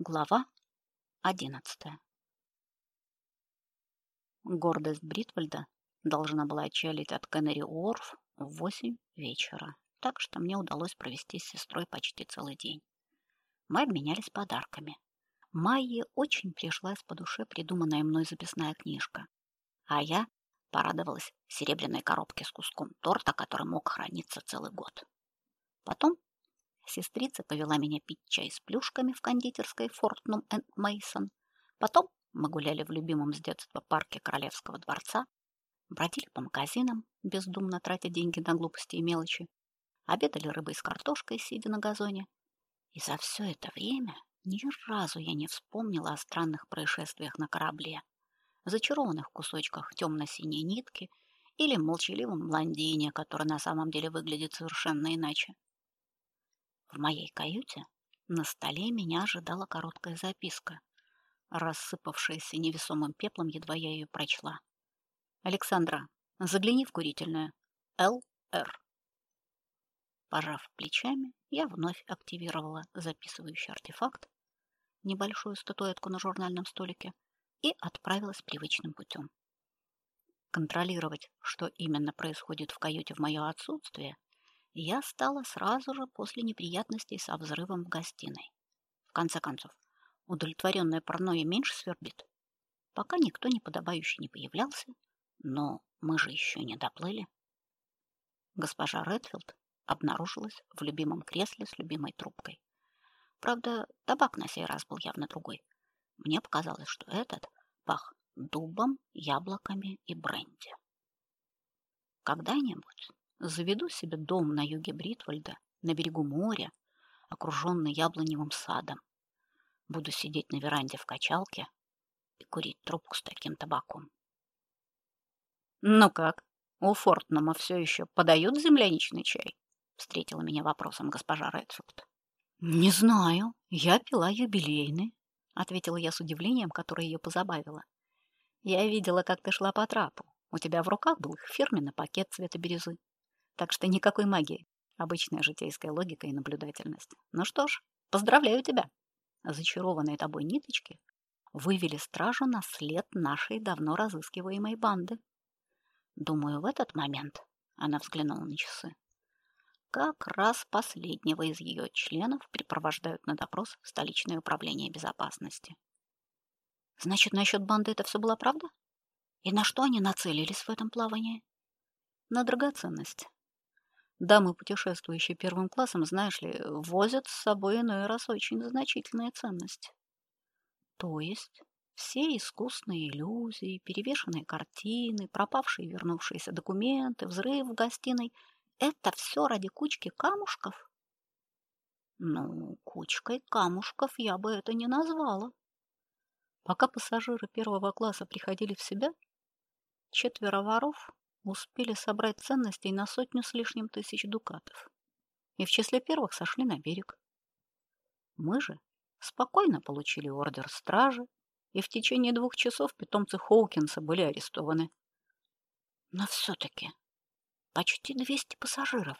Глава одиннадцатая. Гордость Бритвальда должна была отчалить от Кеннери Уорф в восемь вечера, так что мне удалось провести с сестрой почти целый день. Мы обменялись подарками. Майе очень пришлась по душе придуманная мной записная книжка, а я порадовалась серебряной коробке с куском торта, который мог храниться целый год. Потом Сестрица повела меня пить чай с плюшками в кондитерской Фортнум энд Мейсон. Потом мы гуляли в любимом с детства парке Королевского дворца, бродили по магазинам, бездумно тратя деньги на глупости и мелочи, обедали рыбой с картошкой, сидя на газоне. И за все это время ни разу я не вспомнила о странных происшествиях на корабле, зачарованных кусочках темно-синей нитки или молчаливом блондине, который на самом деле выглядит совершенно иначе. В моей каюте на столе меня ожидала короткая записка, рассыпавшаяся невесомым пеплом, едва я ее прочла. Александра, загляни в курительную. Л.Р. Пожав плечами, я вновь активировала записывающий артефакт, небольшую статуэтку на журнальном столике, и отправилась привычным путем. Контролировать, что именно происходит в каюте в мое отсутствие, я стала сразу же после неприятностей со взрывом в гостиной. В конце концов, удовлетворенная паранойя меньше свербит. Пока никто неподобающий не появлялся, но мы же еще не доплыли. Госпожа Редфилд обнаружилась в любимом кресле с любимой трубкой. Правда, табак на сей раз был явно другой. Мне показалось, что этот пах дубом, яблоками и бренди. Когда-нибудь Заведу себе дом на юге Бритвальда, на берегу моря, окруженный яблоневым садом. Буду сидеть на веранде в качалке и курить трубку с таким табаком. Ну как, у Фортнума все еще подают земляничный чай? Встретила меня вопросом госпожа Редфилд. Не знаю, я пила юбилейный, ответила я с удивлением, которое ее позабавило. Я видела, как ты шла по трапу. У тебя в руках был их фирменный пакет цвета бирюзы. Так что никакой магии. Обычная житейская логика и наблюдательность. Ну что ж, поздравляю тебя. Зачарованные тобой ниточки вывели стражу на след нашей давно разыскиваемой банды. Думаю, в этот момент она взглянула на часы. Как раз последнего из ее членов припровождают на допрос в столичное управление безопасности. Значит, насчет банды это все была правда? И на что они нацелились в этом плавании? На драгоценность. Дамы, путешествующие первым классом, знаешь ли, возят с собой иной раз очень значительные ценности. То есть все искусные иллюзии, перевешенные картины, пропавшие и вернувшиеся документы, взрыв в гостиной — это все ради кучки камушков? Ну, кучкой камушков я бы это не назвала. Пока пассажиры первого класса приходили в себя, четверо воров успели собрать ценностей на сотню с лишним тысяч дукатов. И в числе первых сошли на берег. Мы же спокойно получили ордер стражи, и в течение двух часов питомцы Хоукинса были арестованы. Но все-таки почти 200 пассажиров.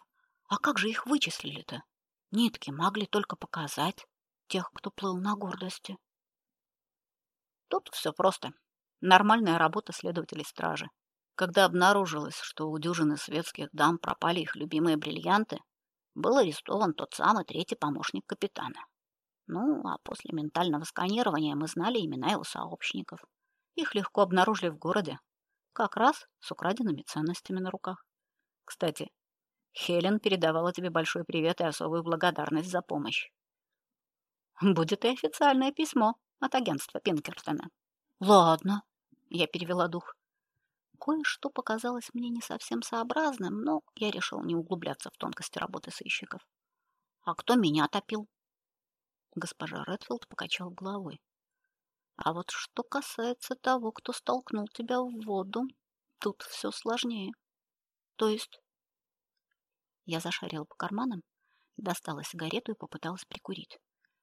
А как же их вычислили-то? Нитки могли только показать тех, кто плыл на гордости. Тут все просто. Нормальная работа следователей стражи. Когда обнаружилось, что у дюжины светских дам пропали их любимые бриллианты, был арестован тот самый третий помощник капитана. Ну, а после ментального сканирования мы знали имена его сообщников. Их легко обнаружили в городе, как раз с украденными ценностями на руках. Кстати, Хелен передавала тебе большой привет и особую благодарность за помощь. Будет и официальное письмо от агентства Пинкертона. Ладно, я перевела дух. Кое-что показалось мне не совсем сообразным, но я решил не углубляться в тонкости работы сыщиков. «А кто меня топил?» Госпожа Редфилд покачал головой. «А вот что касается того, кто столкнул тебя в воду, тут все сложнее. То есть...» Я зашарила по карманам, достала сигарету и попыталась прикурить.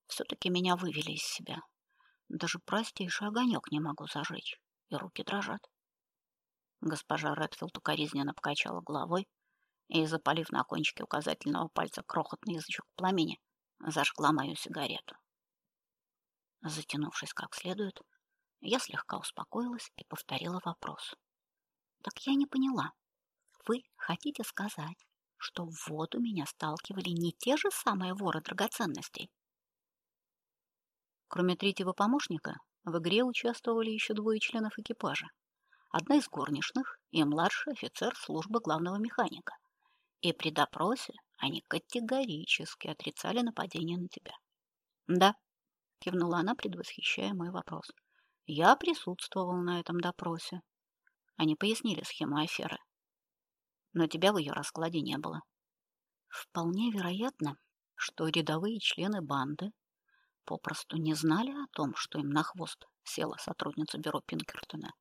Все-таки меня вывели из себя. Даже простейший огонек не могу зажечь, и руки дрожат. Госпожа Редфилд укоризненно покачала головой и, запалив на кончике указательного пальца крохотный язычок пламени, зажгла мою сигарету. Затянувшись как следует, я слегка успокоилась и повторила вопрос. Так я не поняла. Вы хотите сказать, что в воду меня сталкивали не те же самые воры драгоценностей? Кроме третьего помощника, в игре участвовали еще двое членов экипажа. Одна из горничных и младший офицер службы главного механика. И при допросе они категорически отрицали нападение на тебя. Да, кивнула она, предвосхищая мой вопрос. Я присутствовал на этом допросе. Они пояснили схему аферы. Но тебя в ее раскладе не было. Вполне вероятно, что рядовые члены банды попросту не знали о том, что им на хвост села сотрудница бюро Пинкертона.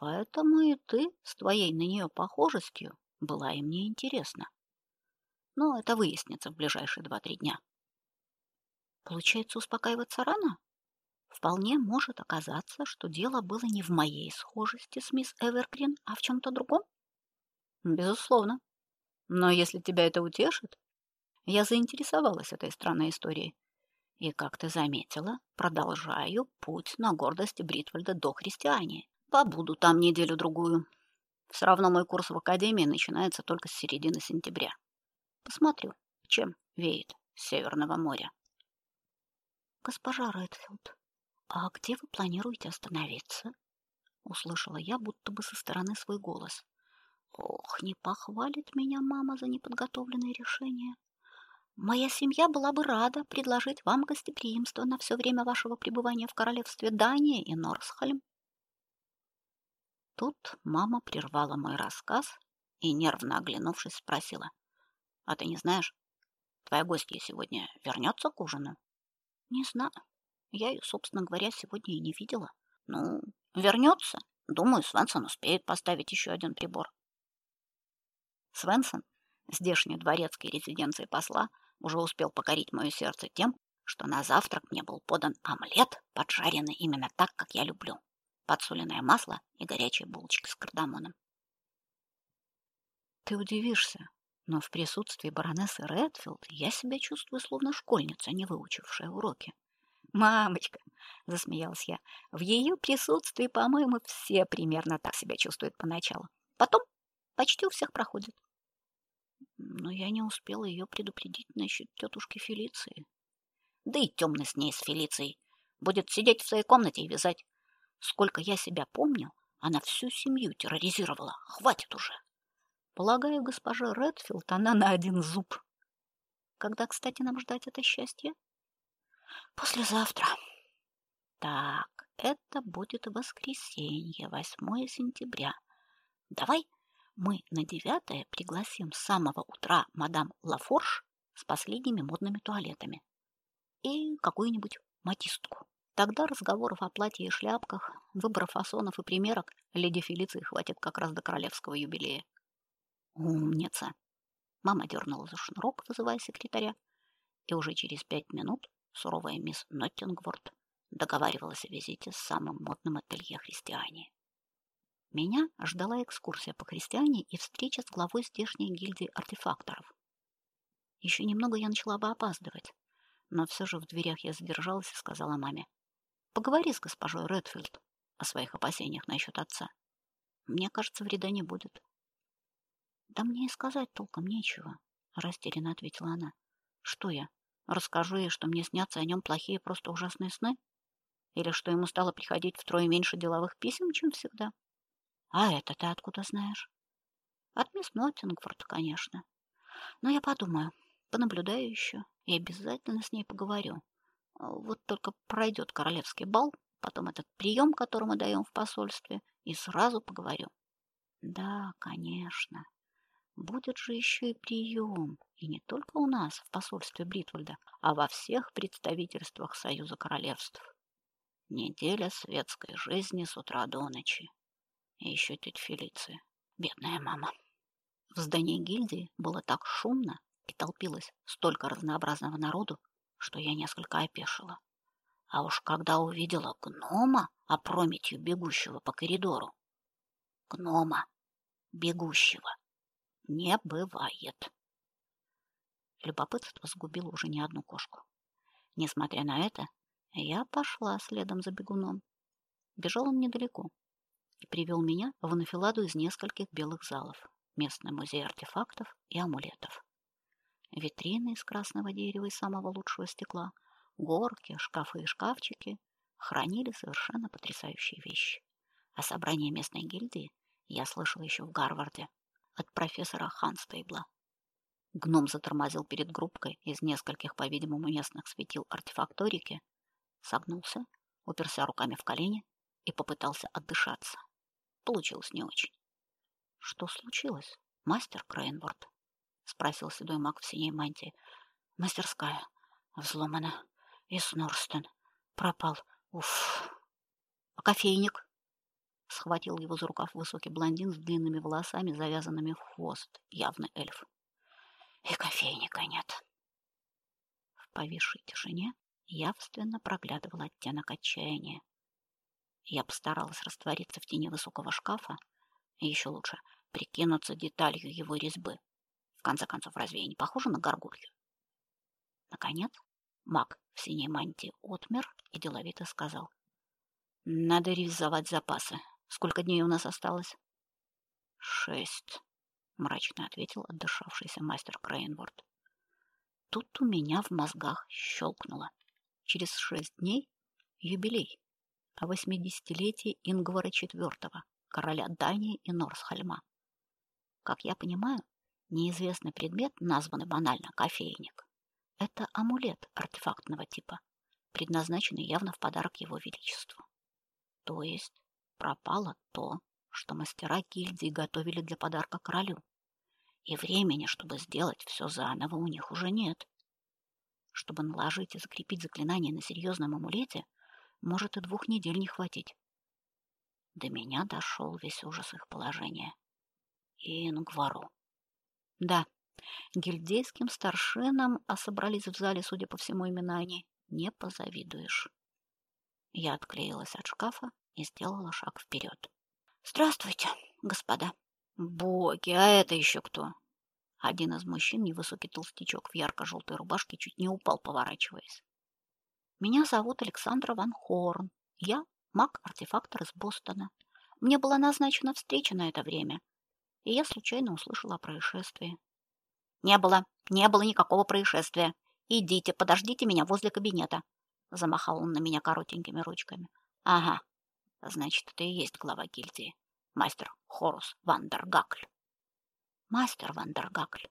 Поэтому и ты с твоей на нее похожестью была им неинтересна. Но это выяснится в ближайшие два-три дня. Получается, успокаиваться рано? Вполне может оказаться, что дело было не в моей схожести с мисс Эвергрин, а в чем то другом. Безусловно. Но если тебя это утешит, я заинтересовалась этой странной историей. И, как ты заметила, продолжаю путь на гордость Бритвальда до христиане. Побуду там неделю-другую. Все равно мой курс в академии начинается только с середины сентября. Посмотрю, чем веет с Северного моря. Госпожа Редфилд, а где вы планируете остановиться? Услышала я будто бы со стороны свой голос. Ох, не похвалит меня мама за неподготовленное решение. Моя семья была бы рада предложить вам гостеприимство на все время вашего пребывания в королевстве Дания и Норсхольм. Тут мама прервала мой рассказ и нервно оглянувшись спросила: "А ты не знаешь, твоя гостья сегодня вернется к ужину?" Не знаю. Я ее, собственно говоря, сегодня и не видела. Ну, вернется. Думаю, Свенсон успеет поставить еще один прибор. Свенсон, здешний дворецкий резиденции посла, уже успел покорить мое сердце тем, что на завтрак мне был подан омлет, поджаренный именно так, как я люблю. Подсоленное масло и горячая булочка с кардамоном. Ты удивишься, но в присутствии баронессы Редфилд я себя чувствую словно школьница, не выучившая уроки. Мамочка, засмеялась я. В ее присутствии, по-моему, все примерно так себя чувствуют поначалу. Потом почти у всех проходит. Но я не успела ее предупредить насчет тетушки Фелиции. Да и темно с ней с Фелицией. Будет сидеть в своей комнате и вязать. Сколько я себя помню, она всю семью терроризировала. Хватит уже. Полагаю, госпожа Редфилд, она на один зуб. Когда, кстати, нам ждать это счастье? Послезавтра. Так, это будет воскресенье, 8 сентября. Давай мы на девятое пригласим с самого утра мадам Лафорж с последними модными туалетами и какую-нибудь матистку. Тогда разговоров о платье и шляпках, выбора фасонов и примерок леди Фелиции хватит как раз до королевского юбилея. Умница. Мама дернула за шнурок, вызывая секретаря, и уже через пять минут суровая мисс Ноттингворт договаривалась о визите с самым модным ателье христиане. Меня ждала экскурсия по христиане и встреча с главой здешней гильдии артефакторов. Еще немного я начала бы опаздывать, но все же в дверях я задержалась и сказала маме: "Поговори с госпожой Редфилд о своих опасениях насчет отца. Мне кажется, вреда не будет". Да мне и сказать толком нечего, растерянно ответила она. Что я? Расскажу ей, что мне снятся о нем плохие, просто ужасные сны? Или что ему стало приходить втрое меньше деловых писем, чем всегда? А это ты откуда знаешь? От мисс Ноттингфорд, конечно. Но я подумаю, понаблюдаю еще и обязательно с ней поговорю. Вот только пройдет королевский бал, потом этот прием, который мы даем в посольстве, и сразу поговорю. Да, конечно. Будет же еще и прием, и не только у нас в посольстве Бритвальда, а во всех представительствах Союза королевств. Неделя светской жизни с утра до ночи. И еще тетя Фелиция, бедная мама. В здании гильдии было так шумно и толпилось столько разнообразного народу, что я несколько опешила. А уж когда увидела гнома, опрометью бегущего по коридору, гнома, бегущего не бывает. Любопытство сгубило уже не одну кошку. Несмотря на это, Я пошла следом за бегуном. Бежал он недалеко и привел меня в анфиладу из нескольких белых залов, местный музей артефактов и амулетов. Витрины из красного дерева и самого лучшего стекла, горки, шкафы и шкафчики хранили совершенно потрясающие вещи. О собрании местной гильдии я слышала еще в Гарварде от профессора Ханстейбла. Гном затормозил перед группкой из нескольких, по-видимому, местных светил артефакторики, согнулся, уперся руками в колени и попытался отдышаться. Получилось не очень. Что случилось, мастер Крейнворд? Спросил седой маг в синей мантии. Мастерская взломана, и Снорстен пропал. Уф. А кофейник? Схватил его за рукав высокий блондин с длинными волосами, завязанными в хвост, явно эльф. И кофейника нет. В повисшей тишине явственно проглядывал оттенок отчаяния. Я постаралась раствориться в тени высокого шкафа, и еще лучше прикинуться деталью его резьбы. В конце концов, разве я не похожа на горгулью? Наконец, маг в синей мантии отмер и деловито сказал: "Надо ревизовать запасы. Сколько дней у нас осталось?" «Шесть», — мрачно ответил отдышавшийся мастер Крейнворд. Тут у меня в мозгах щелкнуло. Через шесть дней юбилей о восьмидесятилетии Ингвара IV, короля Дании и Норсхальма. Как я понимаю, неизвестный предмет, названный банально кофейник, это амулет артефактного типа, предназначенный явно в подарок его величеству. То есть пропало то, что мастера гильдии готовили для подарка королю. И времени, чтобы сделать все заново, у них уже нет. Чтобы наложить и закрепить заклинание на серьезном амулете, может и двух недель не хватить. До меня дошел весь ужас их положения. Ингвару. Да, гильдейским старшинам, а собрались в зале, судя по всему, имена они, не позавидуешь. Я отклеилась от шкафа и сделала шаг вперед. Здравствуйте, господа. Боги, а это еще кто? Один из мужчин, невысокий толстячок в ярко-желтой рубашке, чуть не упал, поворачиваясь. Меня зовут Александра Ван Хорн. Я маг-артефактор из Бостона. Мне была назначена встреча на это время, и я случайно услышала о происшествии. Не было, не было никакого происшествия. Идите, подождите меня возле кабинета, замахал он на меня коротенькими ручками. Ага. Значит, это и есть глава гильдии, мастер Хорус Вандергакль. Мастер Вандергакль,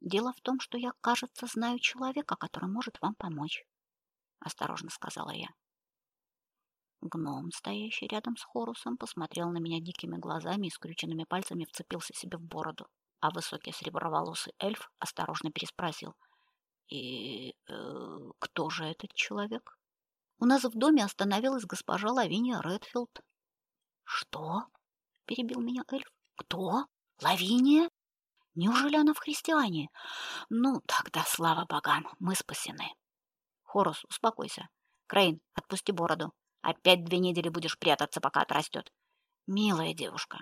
дело в том, что я, кажется, знаю человека, который может вам помочь, осторожно сказала я. Гном, стоящий рядом с Хорусом, посмотрел на меня дикими глазами и скрюченными пальцами вцепился себе в бороду, а высокий среброволосый эльф осторожно переспросил: "И э, кто же этот человек?" "У нас в доме остановилась госпожа Лавиния Редфилд". "Что?" перебил меня эльф. "Кто? Лавиния? Неужели она в христиане? Ну, тогда слава богам, мы спасены". Хорус, успокойся. Крейн, отпусти бороду. Опять две недели будешь прятаться, пока отрастет. Милая девушка,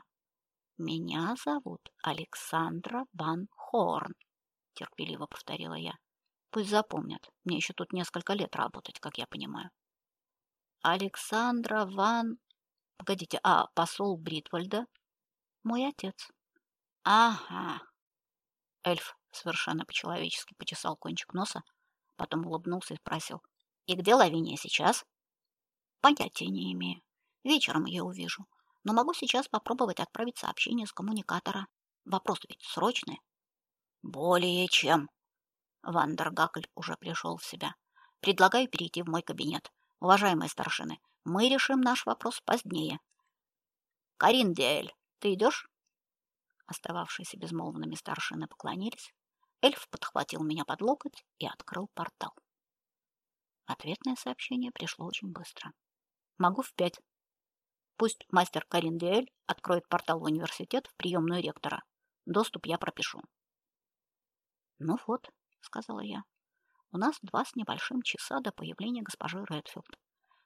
меня зовут Александра Ван Хорн, терпеливо повторила я. Пусть запомнят. Мне еще тут несколько лет работать, как я понимаю. Александра Ван Погодите, а посол Бритвальда мой отец. Ага. Эльф совершенно по-человечески почесал кончик носа, потом улыбнулся и спросил: "И где Лавиния сейчас?" Понятия не имею. Вечером я увижу. Но могу сейчас попробовать отправить сообщение с коммуникатора. Вопрос ведь срочный. Более чем. Вандергакль уже пришел в себя. Предлагаю перейти в мой кабинет. Уважаемые старшины, мы решим наш вопрос позднее. Карин Диэль, ты идешь? Остававшиеся безмолвными старшины поклонились. Эльф подхватил меня под локоть и открыл портал. Ответное сообщение пришло очень быстро. Могу в пять. Пусть мастер Карин Диэль откроет портал в университет в приемную ректора. Доступ я пропишу. Ну вот, сказала я. У нас два с небольшим часа до появления госпожи Редфилд.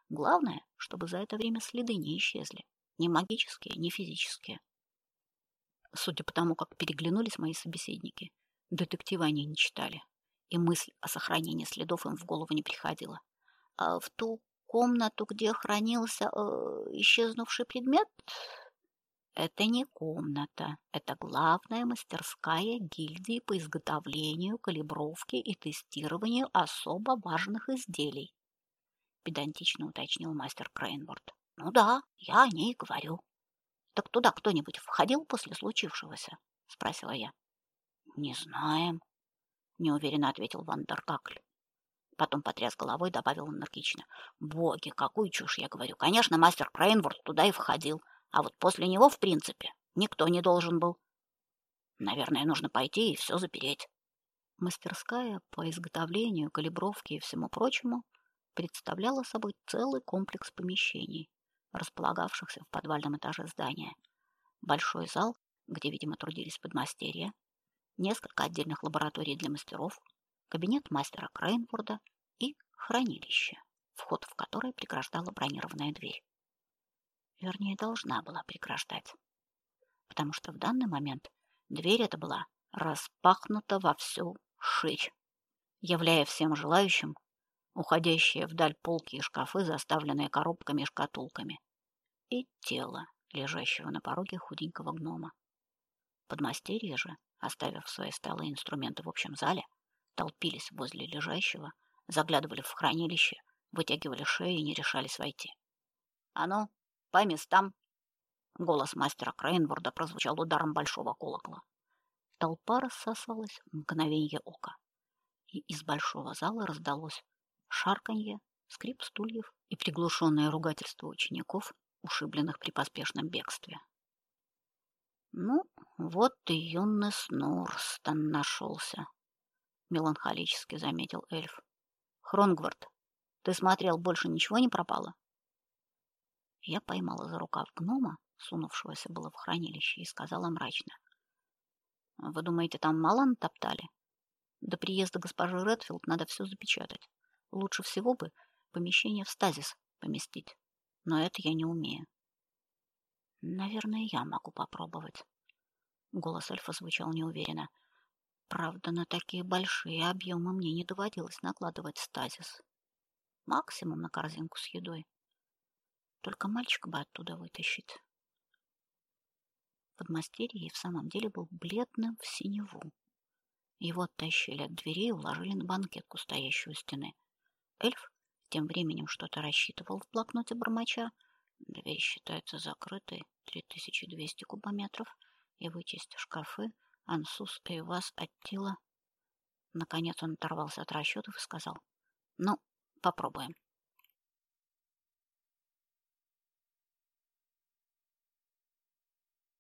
Главное, чтобы за это время следы не исчезли, ни магические, ни физические. Судя по тому, как переглянулись мои собеседники, детективы они не читали, и мысль о сохранении следов им в голову не приходила. А в ту комнату, где хранился э, исчезнувший предмет? Это не комната, это главная мастерская гильдии по изготовлению, калибровке и тестированию особо важных изделий, педантично уточнил мастер Крейнворд. Ну да, я о ней говорю. Так туда кто-нибудь входил после случившегося? спросила я. Не знаем, неуверенно ответил Вандергакль. Потом потряс головой, добавил энергично: "Боги, какую чушь я говорю. Конечно, мастер Крейнворд туда и входил, а вот после него, в принципе, никто не должен был. Наверное, нужно пойти и все запереть". Мастерская по изготовлению, калибровке и всему прочему представляла собой целый комплекс помещений, располагавшихся в подвальном этаже здания. Большой зал, где, видимо, трудились подмастерья, несколько отдельных лабораторий для мастеров, кабинет мастера Крейнфорда и хранилище, вход в которое преграждала бронированная дверь. Вернее, должна была преграждать, потому что в данный момент дверь эта была распахнута во всю ширь, являя всем желающим уходящие вдаль полки и шкафы, заставленные коробками и шкатулками, и тело, лежащего на пороге худенького гнома. Подмастерья же, оставив свои столы и инструменты в общем зале, толпились возле лежащего, заглядывали в хранилище, вытягивали шеи и не решались войти. «А ну, по местам!» Голос мастера Крейнворда прозвучал ударом большого колокола. Толпа рассосалась в мгновение ока, и из большого зала раздалось шарканье, скрип стульев и приглушенное ругательство учеников, ушибленных при поспешном бегстве. Ну, вот и юный Снурстон нашелся, меланхолически заметил эльф. Хронгвард, ты смотрел, больше ничего не пропало? Я поймала за рукав гнома, сунувшегося было в хранилище, и сказала мрачно: "Вы думаете, там мало натоптали? До приезда госпожи Редфилд надо все запечатать. Лучше всего бы помещение в стазис поместить, но это я не умею. Наверное, я могу попробовать. Голос эльфа звучал неуверенно. Правда, на такие большие объемы мне не доводилось накладывать стазис. Максимум на корзинку с едой. Только мальчика бы оттуда вытащить. Подмастерье в самом деле был бледным в синеву. Его оттащили от двери и уложили на банкетку, стоящую у стены. Эльф тем временем что-то рассчитывал в блокноте бормоча. Дверь считается закрытой, 3200 кубометров, и вычесть шкафы, ансус и вас от тела. Наконец он оторвался от расчетов и сказал, ну, попробуем.